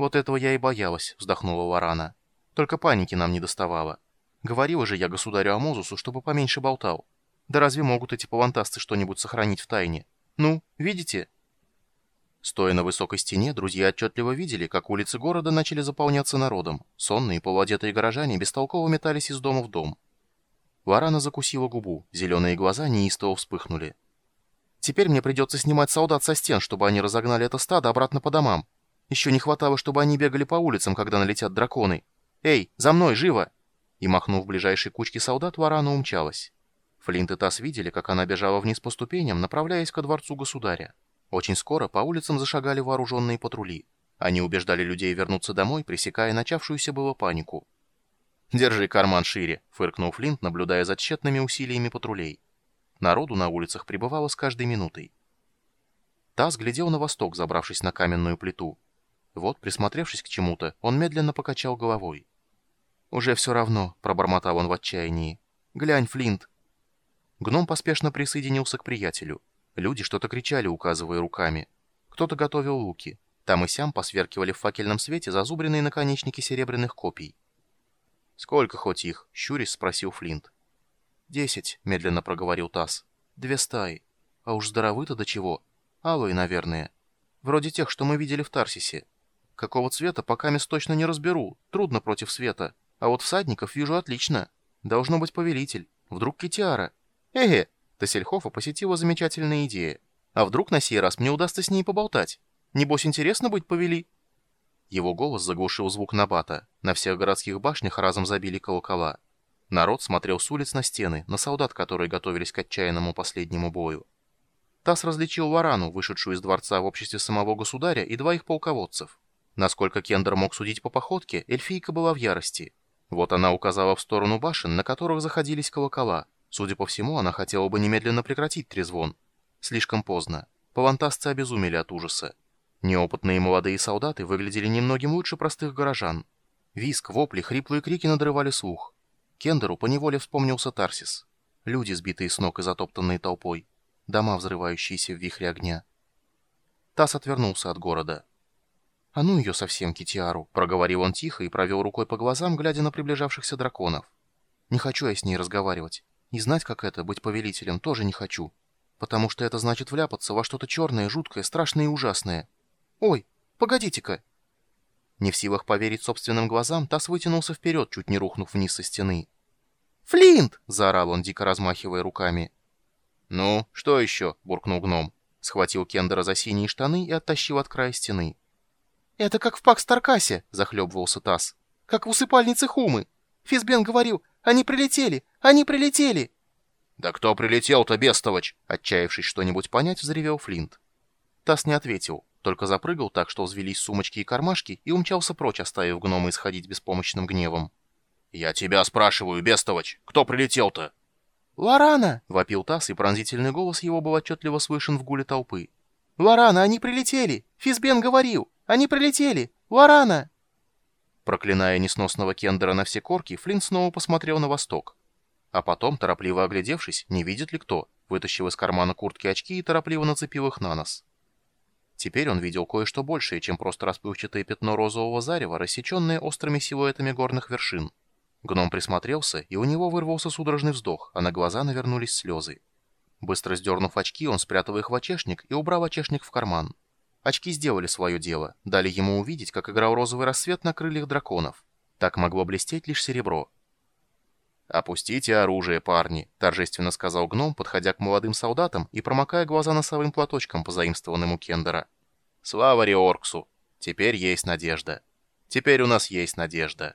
«Вот этого я и боялась», — вздохнула Варана. «Только паники нам не доставало. Говорила же я государю Амозусу, чтобы поменьше болтал. Да разве могут эти павантасты что-нибудь сохранить в тайне? Ну, видите?» Стоя на высокой стене, друзья отчетливо видели, как улицы города начали заполняться народом. Сонные полуодетые горожане бестолково метались из дома в дом. Варана закусила губу, зеленые глаза неистово вспыхнули. «Теперь мне придется снимать солдат со стен, чтобы они разогнали это стадо обратно по домам. Еще не хватало, чтобы они бегали по улицам, когда налетят драконы. Эй, за мной, живо!» И, махнув ближайшей кучке солдат, Варана умчалась. Флинт и Тасс видели, как она бежала вниз по ступеням, направляясь ко дворцу государя. Очень скоро по улицам зашагали вооруженные патрули. Они убеждали людей вернуться домой, пресекая начавшуюся было панику. «Держи карман шире», — фыркнул Флинт, наблюдая за тщетными усилиями патрулей. Народу на улицах прибывало с каждой минутой. Таз глядел на восток, забравшись на каменную плиту. Вот, присмотревшись к чему-то, он медленно покачал головой. «Уже все равно», — пробормотал он в отчаянии. «Глянь, Флинт». Гном поспешно присоединился к приятелю. Люди что-то кричали, указывая руками. Кто-то готовил луки. Там и сям посверкивали в факельном свете зазубренные наконечники серебряных копий. «Сколько хоть их?» — щурясь спросил Флинт. «Десять», — медленно проговорил Тасс. «Две стаи. А уж здоровы-то до чего? Алые, наверное. Вроде тех, что мы видели в Тарсисе. Какого цвета, пока мест точно не разберу. Трудно против света. А вот всадников вижу отлично. Должно быть повелитель. Вдруг Китиара. Эге!» Тассельхофа посетила замечательная идея. А вдруг на сей раз мне удастся с ней поболтать? Небось, интересно быть повели?» Его голос заглушил звук набата. На всех городских башнях разом забили колокола. Народ смотрел с улиц на стены, на солдат, которые готовились к отчаянному последнему бою. Тасс различил Варану, вышедшую из дворца в обществе самого государя, и двоих полководцев. Насколько Кендер мог судить по походке, эльфийка была в ярости. Вот она указала в сторону башен, на которых заходились колокола. Судя по всему, она хотела бы немедленно прекратить трезвон. Слишком поздно. Павантасцы обезумели от ужаса. Неопытные молодые солдаты выглядели немногим лучше простых горожан. Виск, вопли, хриплые крики надрывали слух. Кендеру поневоле вспомнился Тарсис. Люди, сбитые с ног и затоптанные толпой. Дома, взрывающиеся в вихре огня. Тасс отвернулся от города. «А ну ее совсем, Китиару!» — проговорил он тихо и провел рукой по глазам, глядя на приближавшихся драконов. «Не хочу я с ней разговаривать. И знать, как это, быть повелителем, тоже не хочу. Потому что это значит вляпаться во что-то черное, жуткое, страшное и ужасное. Ой, погодите-ка!» Не в силах поверить собственным глазам, Тасс вытянулся вперед, чуть не рухнув вниз со стены. «Флинт!» — заорал он, дико размахивая руками. «Ну, что еще?» — буркнул гном. Схватил Кендера за синие штаны и оттащил от края стены. «Это как в Пакс-Таркасе!» — захлебывался Тасс. «Как в усыпальнице Хумы! Физбен говорил, они прилетели! Они прилетели!» «Да кто прилетел-то, бестовач?» Отчаявшись что-нибудь понять, взревел Флинт. Тасс не ответил, только запрыгал так, что взвелись сумочки и кармашки, и умчался прочь, оставив гнома исходить беспомощным гневом. «Я тебя спрашиваю, бестовач, кто прилетел-то?» «Лорана!» — вопил Тасс, и пронзительный голос его был отчетливо слышен в гуле толпы. «Лорана, они прилетели! Физбен говорил! Они прилетели! Лорана!» Проклиная несносного Кендера на все корки, Флинт снова посмотрел на восток. А потом, торопливо оглядевшись, не видит ли кто, вытащил из кармана куртки очки и торопливо нацепил их на нос. Теперь он видел кое-что большее, чем просто расплывчатое пятно розового зарева, рассеченное острыми силуэтами горных вершин. Гном присмотрелся, и у него вырвался судорожный вздох, а на глаза навернулись слезы. Быстро сдернув очки, он спрятал их в очешник и убрал очешник в карман. Очки сделали свое дело, дали ему увидеть, как играл розовый рассвет на крыльях драконов. Так могло блестеть лишь серебро. «Опустите оружие, парни», — торжественно сказал гном, подходя к молодым солдатам и промокая глаза носовым платочком, позаимствованным у Кендера. «Слава Риорксу! Теперь есть надежда. Теперь у нас есть надежда».